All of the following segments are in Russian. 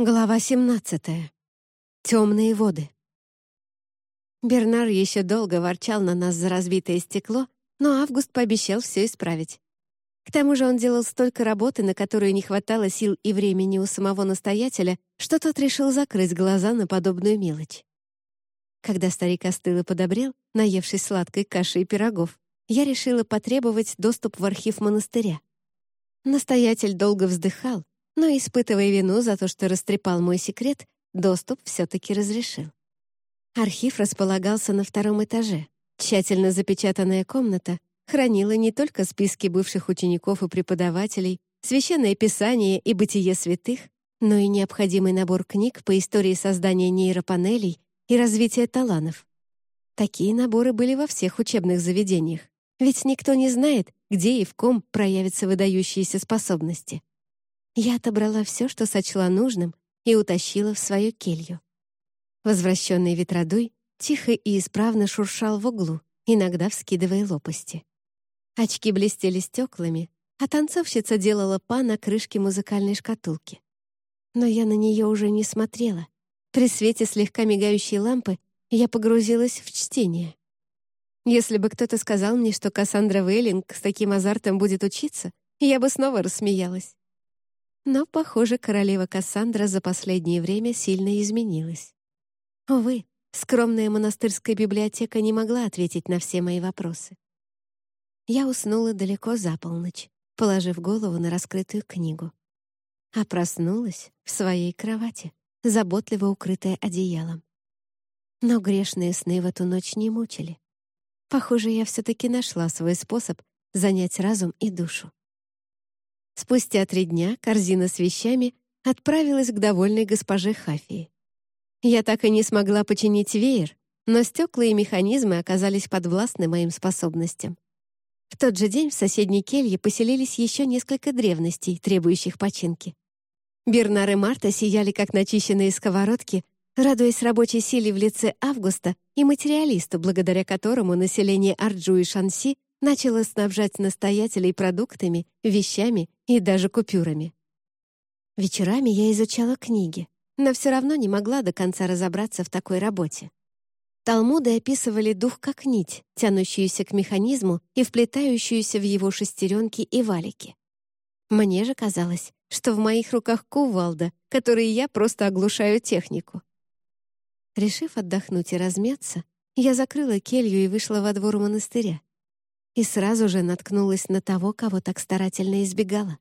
Глава 17. Темные воды. Бернар еще долго ворчал на нас за разбитое стекло, но Август пообещал все исправить. К тому же он делал столько работы, на которую не хватало сил и времени у самого настоятеля, что тот решил закрыть глаза на подобную мелочь. Когда старик остыл и подобрел, наевшись сладкой каши и пирогов, я решила потребовать доступ в архив монастыря. Настоятель долго вздыхал, но, испытывая вину за то, что растрепал мой секрет, доступ все-таки разрешил. Архив располагался на втором этаже. Тщательно запечатанная комната хранила не только списки бывших учеников и преподавателей, священное писание и бытие святых, но и необходимый набор книг по истории создания нейропанелей и развития таланов. Такие наборы были во всех учебных заведениях, ведь никто не знает, где и в ком проявятся выдающиеся способности. Я отобрала все, что сочла нужным, и утащила в свою келью. Возвращенный ветродуй тихо и исправно шуршал в углу, иногда вскидывая лопасти. Очки блестели стеклами, а танцовщица делала па на крышке музыкальной шкатулки. Но я на нее уже не смотрела. При свете слегка мигающей лампы я погрузилась в чтение. Если бы кто-то сказал мне, что Кассандра Вейлинг с таким азартом будет учиться, я бы снова рассмеялась. Но, похоже, королева Кассандра за последнее время сильно изменилась. Увы, скромная монастырская библиотека не могла ответить на все мои вопросы. Я уснула далеко за полночь, положив голову на раскрытую книгу. А проснулась в своей кровати, заботливо укрытая одеялом. Но грешные сны в эту ночь не мучили. Похоже, я все-таки нашла свой способ занять разум и душу. Спустя три дня корзина с вещами отправилась к довольной госпоже Хафии. Я так и не смогла починить веер, но стекла и механизмы оказались подвластны моим способностям. В тот же день в соседней келье поселились еще несколько древностей, требующих починки. Бернар и Марта сияли, как начищенные сковородки, радуясь рабочей силе в лице Августа и материалисту, благодаря которому население Арджу и Шанси начало снабжать настоятелей продуктами, вещами и даже купюрами. Вечерами я изучала книги, но все равно не могла до конца разобраться в такой работе. Талмуды описывали дух как нить, тянущуюся к механизму и вплетающуюся в его шестеренки и валики. Мне же казалось, что в моих руках кувалда, которые я просто оглушаю технику. Решив отдохнуть и размяться, я закрыла келью и вышла во двор монастыря и сразу же наткнулась на того, кого так старательно избегала.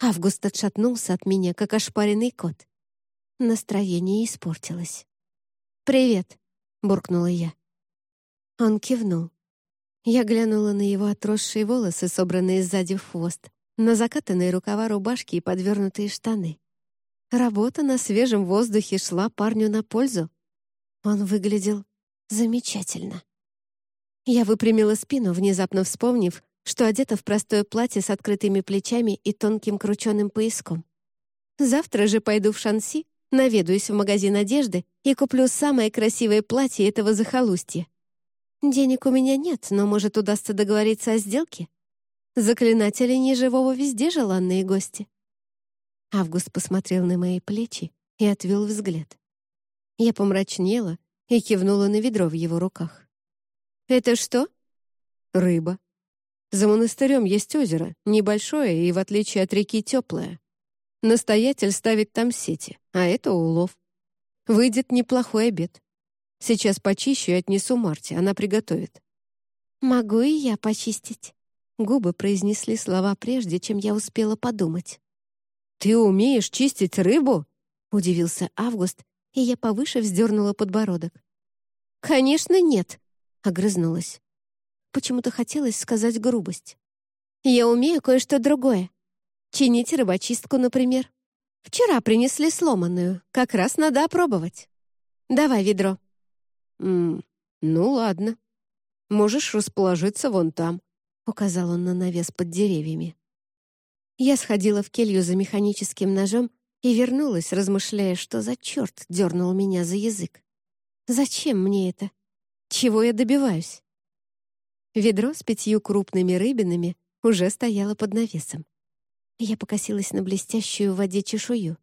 Август отшатнулся от меня, как ошпаренный кот. Настроение испортилось. «Привет», — буркнула я. Он кивнул. Я глянула на его отросшие волосы, собранные сзади в хвост, на закатанные рукава рубашки и подвернутые штаны. Работа на свежем воздухе шла парню на пользу. Он выглядел замечательно. Я выпрямила спину, внезапно вспомнив, что одета в простое платье с открытыми плечами и тонким крученым пояском. Завтра же пойду в Шанси, наведаюсь в магазин одежды и куплю самое красивое платье этого захолустья. Денег у меня нет, но, может, удастся договориться о сделке? Заклинатели неживого везде желанные гости. Август посмотрел на мои плечи и отвел взгляд. Я помрачнела и кивнула на ведро в его руках. «Это что?» «Рыба. За монастырем есть озеро, небольшое и, в отличие от реки, теплое. Настоятель ставит там сети, а это улов. Выйдет неплохой обед. Сейчас почищу и отнесу Марте, она приготовит». «Могу и я почистить». Губы произнесли слова прежде, чем я успела подумать. «Ты умеешь чистить рыбу?» — удивился Август, и я повыше вздернула подбородок. «Конечно, нет», Огрызнулась. Почему-то хотелось сказать грубость. «Я умею кое-что другое. Чинить рыбочистку, например. Вчера принесли сломанную, как раз надо опробовать. Давай ведро». «М «Ну ладно. Можешь расположиться вон там», — указал он на навес под деревьями. Я сходила в келью за механическим ножом и вернулась, размышляя, что за черт дернул меня за язык. Зачем мне это? Чего я добиваюсь? Ведро с пятью крупными рыбинами уже стояло под навесом. Я покосилась на блестящую в воде чешую.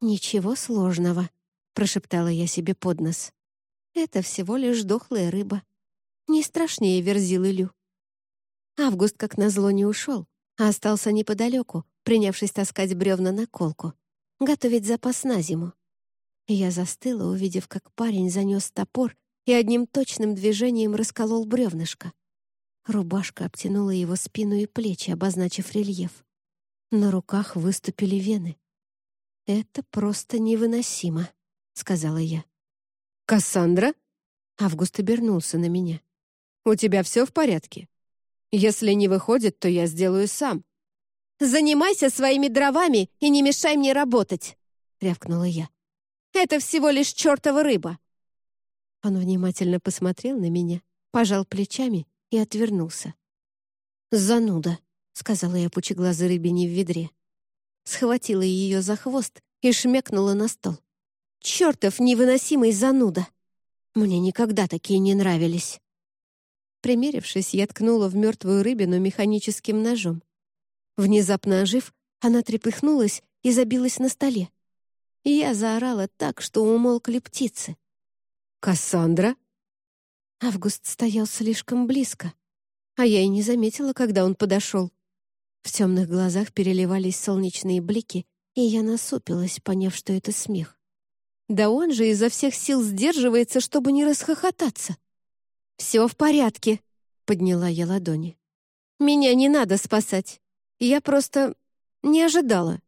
«Ничего сложного», — прошептала я себе под нос. «Это всего лишь дохлая рыба. Не страшнее верзилы Лю». Август, как назло, не ушел, а остался неподалеку, принявшись таскать бревна на колку, готовить запас на зиму. Я застыла, увидев, как парень занес топор и одним точным движением расколол бревнышко. Рубашка обтянула его спину и плечи, обозначив рельеф. На руках выступили вены. «Это просто невыносимо», — сказала я. «Кассандра?» Август обернулся на меня. «У тебя все в порядке? Если не выходит, то я сделаю сам». «Занимайся своими дровами и не мешай мне работать!» — рявкнула я. «Это всего лишь чертова рыба!» Он внимательно посмотрел на меня, пожал плечами и отвернулся. «Зануда», — сказала я пучеглазой рыбине в ведре. Схватила ее за хвост и шмякнула на стол. «Чертов невыносимый зануда! Мне никогда такие не нравились!» Примерившись, я ткнула в мертвую рыбину механическим ножом. Внезапно ожив, она трепыхнулась и забилась на столе. Я заорала так, что умолкли птицы. «Кассандра?» Август стоял слишком близко, а я и не заметила, когда он подошел. В темных глазах переливались солнечные блики, и я насупилась, поняв, что это смех. Да он же изо всех сил сдерживается, чтобы не расхохотаться. «Все в порядке», — подняла я ладони. «Меня не надо спасать. Я просто не ожидала».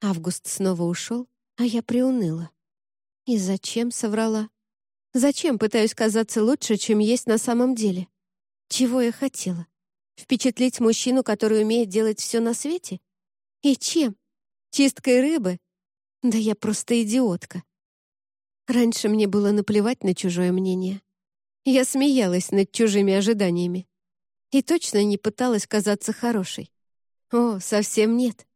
Август снова ушел, а я приуныла. И зачем соврала? Зачем пытаюсь казаться лучше, чем есть на самом деле? Чего я хотела? Впечатлить мужчину, который умеет делать все на свете? И чем? Чисткой рыбы? Да я просто идиотка. Раньше мне было наплевать на чужое мнение. Я смеялась над чужими ожиданиями. И точно не пыталась казаться хорошей. О, совсем нет.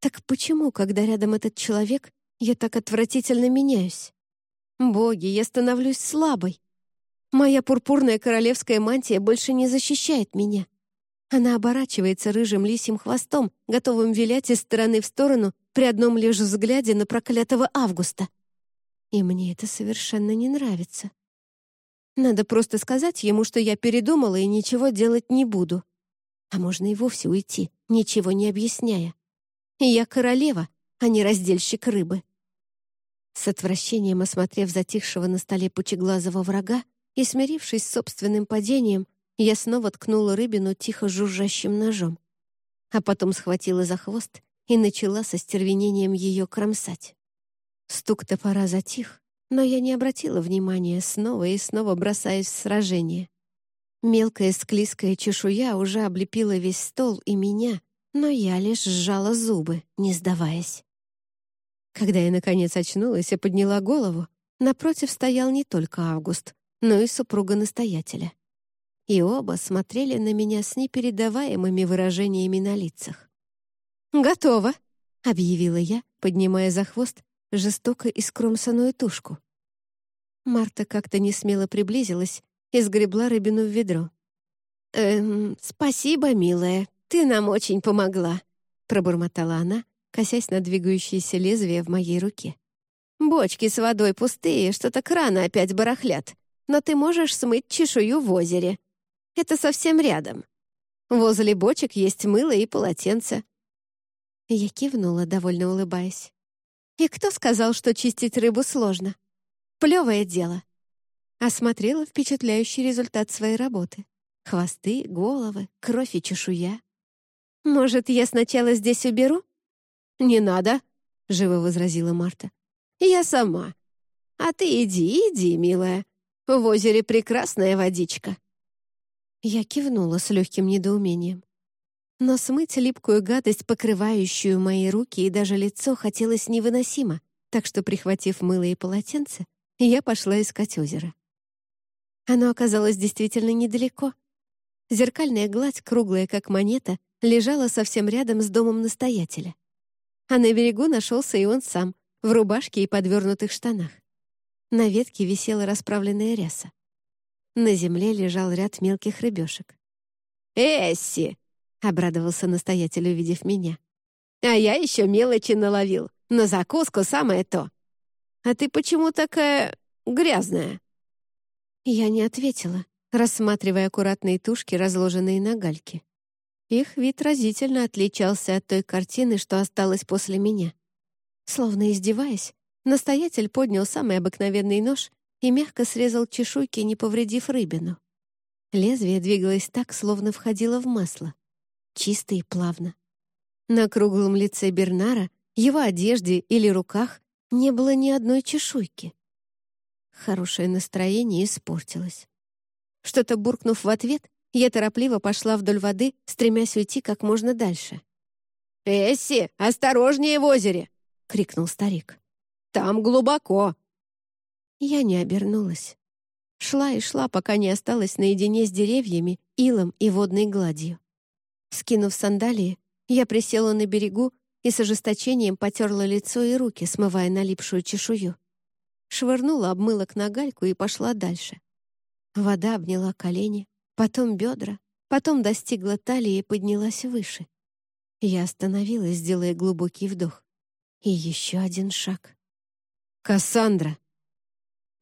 Так почему, когда рядом этот человек, я так отвратительно меняюсь? Боги, я становлюсь слабой. Моя пурпурная королевская мантия больше не защищает меня. Она оборачивается рыжим лисьим хвостом, готовым вилять из стороны в сторону при одном лишь взгляде на проклятого Августа. И мне это совершенно не нравится. Надо просто сказать ему, что я передумала и ничего делать не буду. А можно и вовсе уйти, ничего не объясняя. Я королева, а не раздельщик рыбы. С отвращением осмотрев затихшего на столе пучеглазого врага и смирившись с собственным падением, я снова ткнула рыбину тихо жужжащим ножом. А потом схватила за хвост и начала со стервенением ее кромсать. Стук топора затих, но я не обратила внимания, снова и снова бросаясь в сражение. Мелкая склизкая чешуя уже облепила весь стол и меня, но я лишь сжала зубы, не сдаваясь. Когда я, наконец, очнулась и подняла голову, напротив стоял не только Август, но и супруга настоятеля. И оба смотрели на меня с непередаваемыми выражениями на лицах. «Готово!» — объявила я, поднимая за хвост жестоко искромсанную тушку. Марта как-то несмело приблизилась и сгребла рыбину в ведро. «Эм, спасибо, милая, ты нам очень помогла», — пробормотала она, косясь на двигающееся лезвие в моей руке. «Бочки с водой пустые, что-то краны опять барахлят, но ты можешь смыть чешую в озере. Это совсем рядом. Возле бочек есть мыло и полотенце». Я кивнула, довольно улыбаясь. «И кто сказал, что чистить рыбу сложно? Плевое дело». Осмотрела впечатляющий результат своей работы. Хвосты, головы, кровь и чешуя. «Может, я сначала здесь уберу?» «Не надо», — живо возразила Марта. «Я сама. А ты иди, иди, милая. В озере прекрасная водичка». Я кивнула с легким недоумением. Но смыть липкую гадость, покрывающую мои руки и даже лицо, хотелось невыносимо, так что, прихватив мыло и полотенце, я пошла искать озеро. Оно оказалось действительно недалеко. Зеркальная гладь, круглая как монета, лежала совсем рядом с домом настоятеля а на берегу нашелся и он сам, в рубашке и подвернутых штанах. На ветке висела расправленная ряса. На земле лежал ряд мелких рыбешек. «Эсси!» — обрадовался настоятель, увидев меня. «А я еще мелочи наловил. На закуску самое то. А ты почему такая грязная?» Я не ответила, рассматривая аккуратные тушки, разложенные на гальке. Их вид разительно отличался от той картины, что осталась после меня. Словно издеваясь, настоятель поднял самый обыкновенный нож и мягко срезал чешуйки, не повредив рыбину. Лезвие двигалось так, словно входило в масло. Чисто и плавно. На круглом лице Бернара, его одежде или руках не было ни одной чешуйки. Хорошее настроение испортилось. Что-то буркнув в ответ, я торопливо пошла вдоль воды, стремясь уйти как можно дальше. «Эсси, осторожнее в озере!» — крикнул старик. «Там глубоко!» Я не обернулась. Шла и шла, пока не осталась наедине с деревьями, илом и водной гладью. Скинув сандалии, я присела на берегу и с ожесточением потерла лицо и руки, смывая налипшую чешую. Швырнула обмылок на гальку и пошла дальше. Вода обняла колени, потом бедра, потом достигла талии и поднялась выше. Я остановилась, делая глубокий вдох. И еще один шаг. «Кассандра!»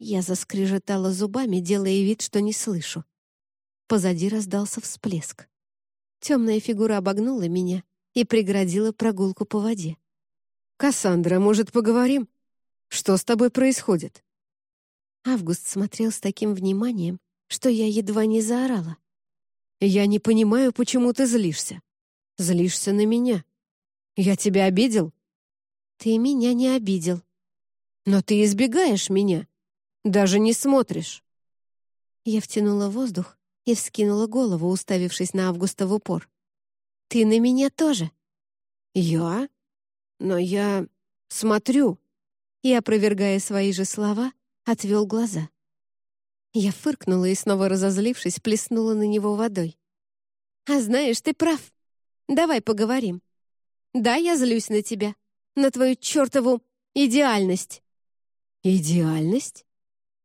Я заскрежетала зубами, делая вид, что не слышу. Позади раздался всплеск. Темная фигура обогнула меня и преградила прогулку по воде. «Кассандра, может, поговорим? Что с тобой происходит?» Август смотрел с таким вниманием, что я едва не заорала. «Я не понимаю, почему ты злишься. Злишься на меня. Я тебя обидел?» «Ты меня не обидел». «Но ты избегаешь меня. Даже не смотришь». Я втянула воздух и вскинула голову, уставившись на Августа в упор. «Ты на меня тоже». «Я? Но я смотрю». И, опровергая свои же слова, отвел глаза. Я фыркнула и, снова разозлившись, плеснула на него водой. «А знаешь, ты прав. Давай поговорим. Да, я злюсь на тебя, на твою чертову идеальность». «Идеальность?»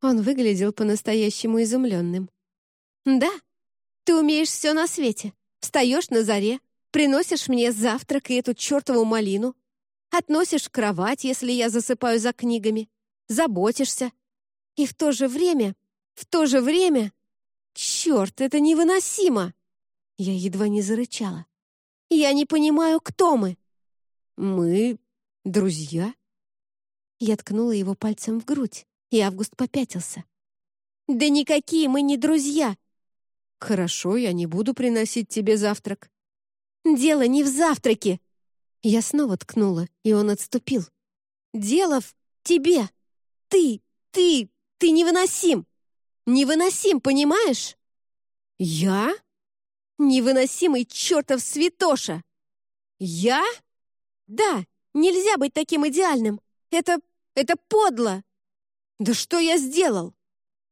Он выглядел по-настоящему изумленным. «Да, ты умеешь все на свете. Встаешь на заре, приносишь мне завтрак и эту чертову малину, относишь кровать, если я засыпаю за книгами, заботишься. И в то же время, в то же время... Черт, это невыносимо!» Я едва не зарычала. «Я не понимаю, кто мы». «Мы друзья?» Я ткнула его пальцем в грудь и Август попятился. «Да никакие мы не друзья!» «Хорошо, я не буду приносить тебе завтрак». «Дело не в завтраке!» Я снова ткнула, и он отступил. «Дело в тебе! Ты, ты, ты невыносим! Невыносим, понимаешь?» «Я?» «Невыносимый чертов святоша!» «Я?» «Да, нельзя быть таким идеальным! Это... это подло!» «Да что я сделал?»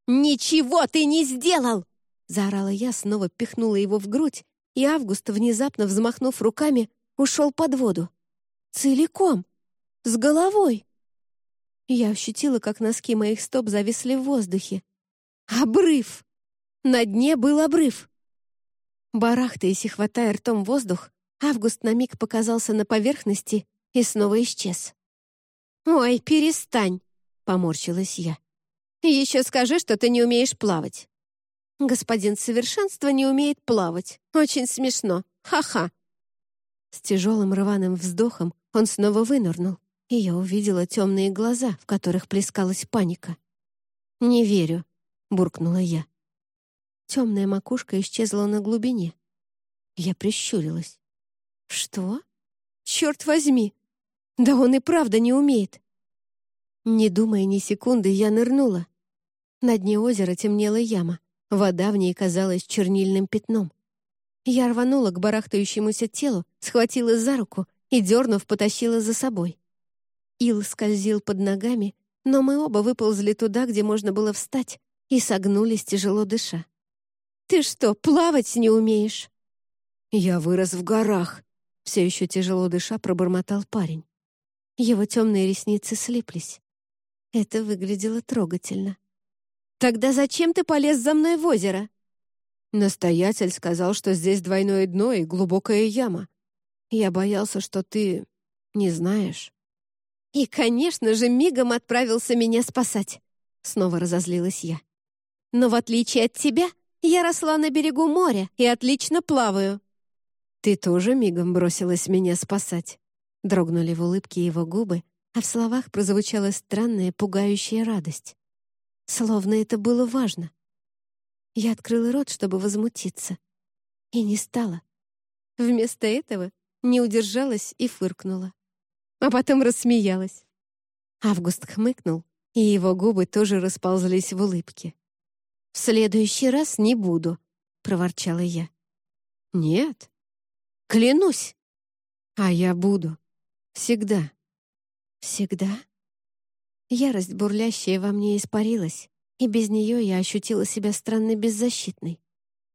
«Ничего ты не сделал!» Заорала я, снова пихнула его в грудь, и Август, внезапно взмахнув руками, ушел под воду. Целиком! С головой! Я ощутила, как носки моих стоп зависли в воздухе. Обрыв! На дне был обрыв. Барахтаясь и хватая ртом воздух, Август на миг показался на поверхности и снова исчез. «Ой, перестань!» — поморщилась я. «Еще скажи, что ты не умеешь плавать». «Господин совершенства не умеет плавать. Очень смешно. Ха-ха». С тяжелым рваным вздохом он снова вынырнул, и я увидела темные глаза, в которых плескалась паника. «Не верю», — буркнула я. Темная макушка исчезла на глубине. Я прищурилась. «Что? Черт возьми! Да он и правда не умеет!» Не думая ни секунды, я нырнула. На дне озера темнела яма. Вода в ней казалась чернильным пятном. Я рванула к барахтающемуся телу, схватила за руку и, дернув, потащила за собой. Ил скользил под ногами, но мы оба выползли туда, где можно было встать, и согнулись, тяжело дыша. «Ты что, плавать не умеешь?» «Я вырос в горах», — все еще тяжело дыша пробормотал парень. Его темные ресницы слиплись. Это выглядело трогательно. «Тогда зачем ты полез за мной в озеро?» Настоятель сказал, что здесь двойное дно и глубокая яма. Я боялся, что ты не знаешь. И, конечно же, мигом отправился меня спасать. Снова разозлилась я. Но в отличие от тебя, я росла на берегу моря и отлично плаваю. Ты тоже мигом бросилась меня спасать. Дрогнули в улыбке его губы, а в словах прозвучала странная, пугающая радость. Словно это было важно. Я открыла рот, чтобы возмутиться. И не стала. Вместо этого не удержалась и фыркнула. А потом рассмеялась. Август хмыкнул, и его губы тоже расползлись в улыбке. «В следующий раз не буду», — проворчала я. «Нет». «Клянусь». «А я буду. Всегда». «Всегда?» Ярость, бурлящая во мне, испарилась, и без нее я ощутила себя странно беззащитной.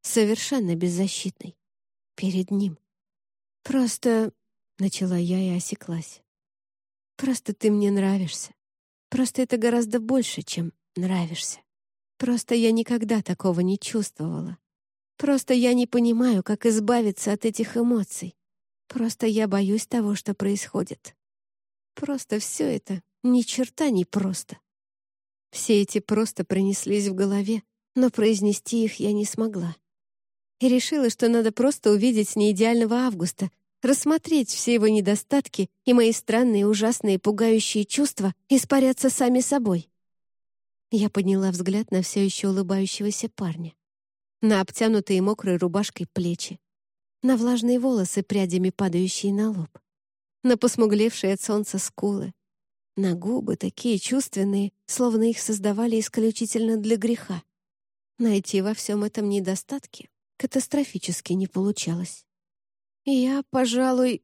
Совершенно беззащитной. Перед ним. «Просто...» — начала я и осеклась. «Просто ты мне нравишься. Просто это гораздо больше, чем нравишься. Просто я никогда такого не чувствовала. Просто я не понимаю, как избавиться от этих эмоций. Просто я боюсь того, что происходит. Просто все это ни черта не просто. Все эти просто пронеслись в голове, но произнести их я не смогла. И решила, что надо просто увидеть неидеального Августа, рассмотреть все его недостатки и мои странные, ужасные, пугающие чувства испарятся сами собой. Я подняла взгляд на все еще улыбающегося парня. На обтянутые мокрой рубашкой плечи. На влажные волосы, прядями падающие на лоб. На посмуглевшие от солнца скулы. На губы такие чувственные, словно их создавали исключительно для греха. Найти во всем этом недостатки катастрофически не получалось. Я, пожалуй,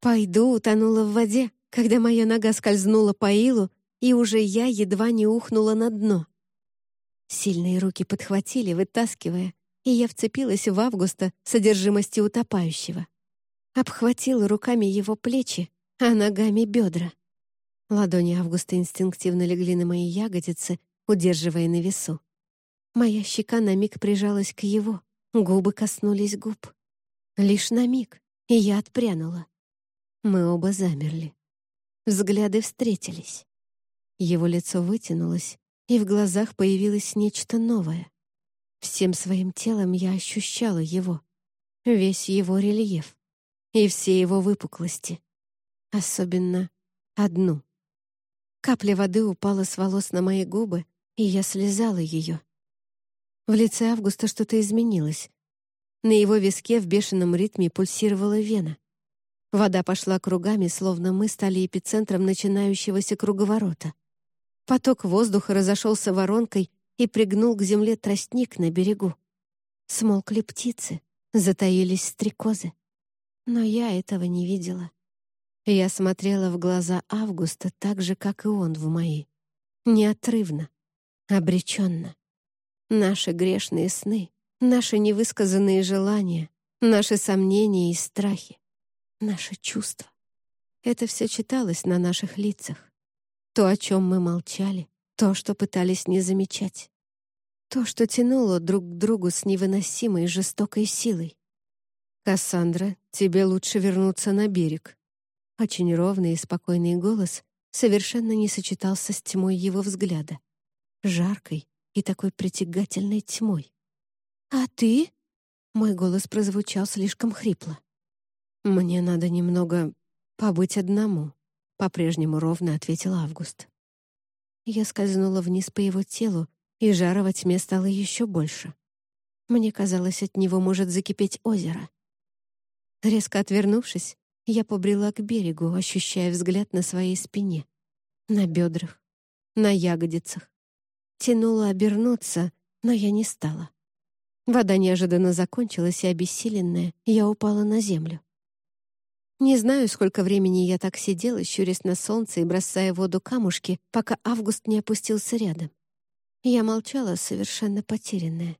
пойду утонула в воде, когда моя нога скользнула по илу, и уже я едва не ухнула на дно. Сильные руки подхватили, вытаскивая, и я вцепилась в Августа содержимости утопающего. Обхватила руками его плечи, а ногами бедра. Ладони Августа инстинктивно легли на мои ягодицы, удерживая на весу. Моя щека на миг прижалась к его, губы коснулись губ. Лишь на миг, и я отпрянула. Мы оба замерли. Взгляды встретились. Его лицо вытянулось, и в глазах появилось нечто новое. Всем своим телом я ощущала его, весь его рельеф и все его выпуклости. Особенно одну — Капля воды упала с волос на мои губы, и я слезала ее. В лице Августа что-то изменилось. На его виске в бешеном ритме пульсировала вена. Вода пошла кругами, словно мы стали эпицентром начинающегося круговорота. Поток воздуха разошелся воронкой и пригнул к земле тростник на берегу. Смолкли птицы, затаились стрекозы. Но я этого не видела. Я смотрела в глаза Августа так же, как и он в мои. Неотрывно, обреченно. Наши грешные сны, наши невысказанные желания, наши сомнения и страхи, наши чувства. Это все читалось на наших лицах. То, о чем мы молчали, то, что пытались не замечать. То, что тянуло друг к другу с невыносимой жестокой силой. «Кассандра, тебе лучше вернуться на берег», очень ровный и спокойный голос совершенно не сочетался с тьмой его взгляда. Жаркой и такой притягательной тьмой. «А ты?» — мой голос прозвучал слишком хрипло. «Мне надо немного побыть одному», — по-прежнему ровно ответил Август. Я скользнула вниз по его телу, и жара во тьме стало еще больше. Мне казалось, от него может закипеть озеро. Резко отвернувшись, я побрела к берегу, ощущая взгляд на своей спине, на бедрах, на ягодицах. Тянула обернуться, но я не стала. Вода неожиданно закончилась, и обессиленная, я упала на землю. Не знаю, сколько времени я так сидела, щурясь на солнце и бросая в воду камушки, пока Август не опустился рядом. Я молчала, совершенно потерянная.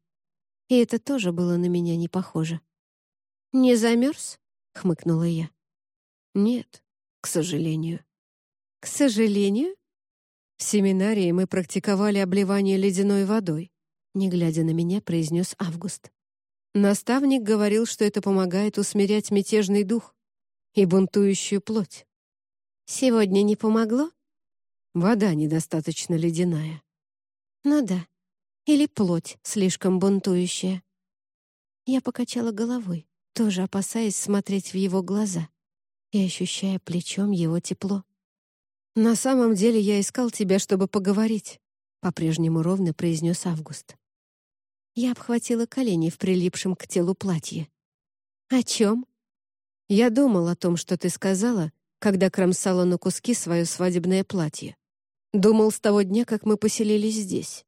И это тоже было на меня не похоже. «Не замерз?» — хмыкнула я. Нет, к сожалению. К сожалению? В семинарии мы практиковали обливание ледяной водой, не глядя на меня, произнес Август. Наставник говорил, что это помогает усмирять мятежный дух и бунтующую плоть. Сегодня не помогло? Вода недостаточно ледяная. Ну да. Или плоть слишком бунтующая. Я покачала головой, тоже опасаясь смотреть в его глаза и ощущая плечом его тепло. «На самом деле я искал тебя, чтобы поговорить», — по-прежнему ровно произнес Август. Я обхватила колени в прилипшем к телу платье. «О чем?» «Я думал о том, что ты сказала, когда кромсала на куски свое свадебное платье. Думал с того дня, как мы поселились здесь,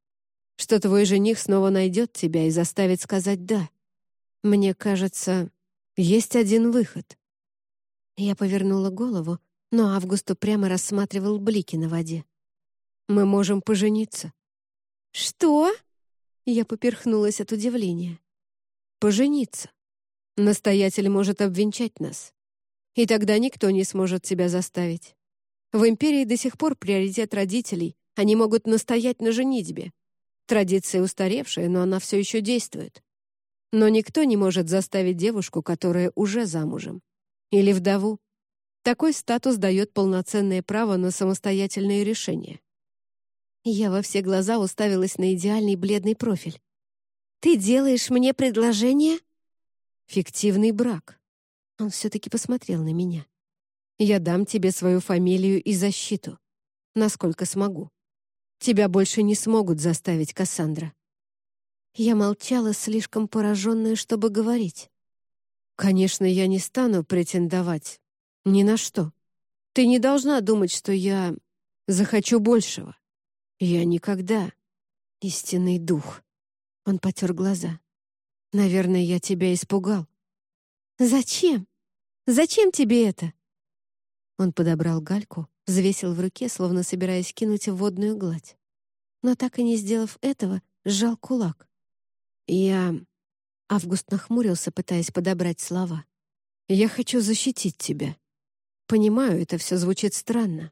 что твой жених снова найдет тебя и заставит сказать «да». Мне кажется, есть один выход». Я повернула голову, но Августу прямо рассматривал блики на воде. «Мы можем пожениться». «Что?» Я поперхнулась от удивления. «Пожениться. Настоятель может обвенчать нас. И тогда никто не сможет тебя заставить. В империи до сих пор приоритет родителей. Они могут настоять на женитьбе. Традиция устаревшая, но она все еще действует. Но никто не может заставить девушку, которая уже замужем. Или вдову. Такой статус дает полноценное право на самостоятельные решения. Я во все глаза уставилась на идеальный бледный профиль. «Ты делаешь мне предложение?» «Фиктивный брак». Он все-таки посмотрел на меня. «Я дам тебе свою фамилию и защиту. Насколько смогу. Тебя больше не смогут заставить, Кассандра». Я молчала, слишком пораженная, чтобы говорить. «Конечно, я не стану претендовать ни на что. Ты не должна думать, что я захочу большего. Я никогда. Истинный дух. Он потер глаза. Наверное, я тебя испугал. Зачем? Зачем тебе это? Он подобрал гальку, взвесил в руке, словно собираясь кинуть в водную гладь. Но так и не сделав этого, сжал кулак. Я... Август нахмурился, пытаясь подобрать слова. «Я хочу защитить тебя. Понимаю, это все звучит странно.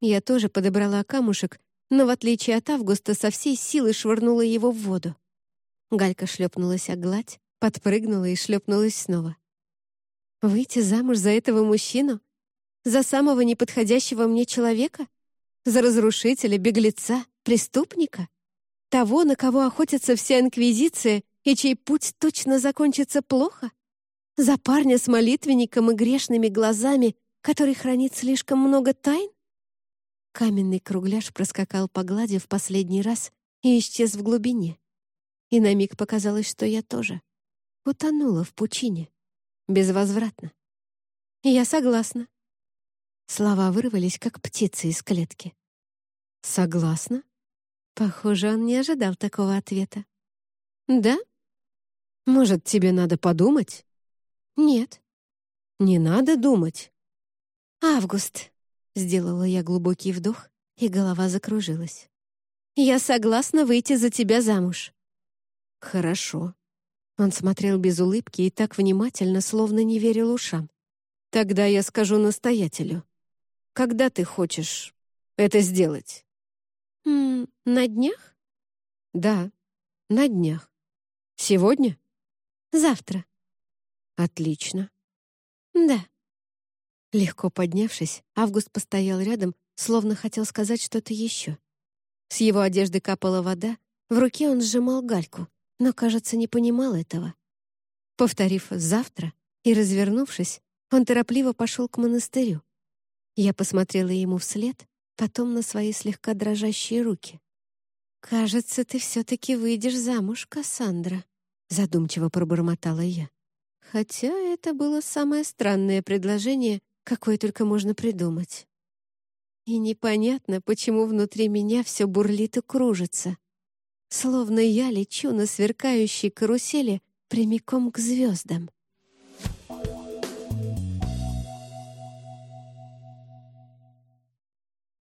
Я тоже подобрала камушек, но, в отличие от Августа, со всей силы швырнула его в воду. Галька шлепнулась о гладь, подпрыгнула и шлепнулась снова. «Выйти замуж за этого мужчину? За самого неподходящего мне человека? За разрушителя, беглеца, преступника? Того, на кого охотится вся Инквизиция и чей путь точно закончится плохо?» За парня с молитвенником и грешными глазами, который хранит слишком много тайн? Каменный кругляш проскакал по глади в последний раз и исчез в глубине. И на миг показалось, что я тоже утонула в пучине. Безвозвратно. Я согласна. Слова вырвались, как птицы из клетки. «Согласна?» Похоже, он не ожидал такого ответа. «Да? Может, тебе надо подумать?» «Нет». «Не надо думать». «Август», — сделала я глубокий вдох, и голова закружилась. «Я согласна выйти за тебя замуж». «Хорошо». Он смотрел без улыбки и так внимательно, словно не верил ушам. «Тогда я скажу настоятелю. Когда ты хочешь это сделать?» «М -м, «На днях?» «Да, на днях. Сегодня?» «Завтра». «Отлично». «Да». Легко поднявшись, Август постоял рядом, словно хотел сказать что-то еще. С его одежды капала вода, в руке он сжимал гальку, но, кажется, не понимал этого. Повторив «завтра» и развернувшись, он торопливо пошел к монастырю. Я посмотрела ему вслед, потом на свои слегка дрожащие руки. «Кажется, ты все-таки выйдешь замуж, Кассандра», — задумчиво пробормотала я. Хотя это было самое странное предложение, какое только можно придумать. И непонятно, почему внутри меня все бурлит и кружится. Словно я лечу на сверкающей карусели прямиком к звездам.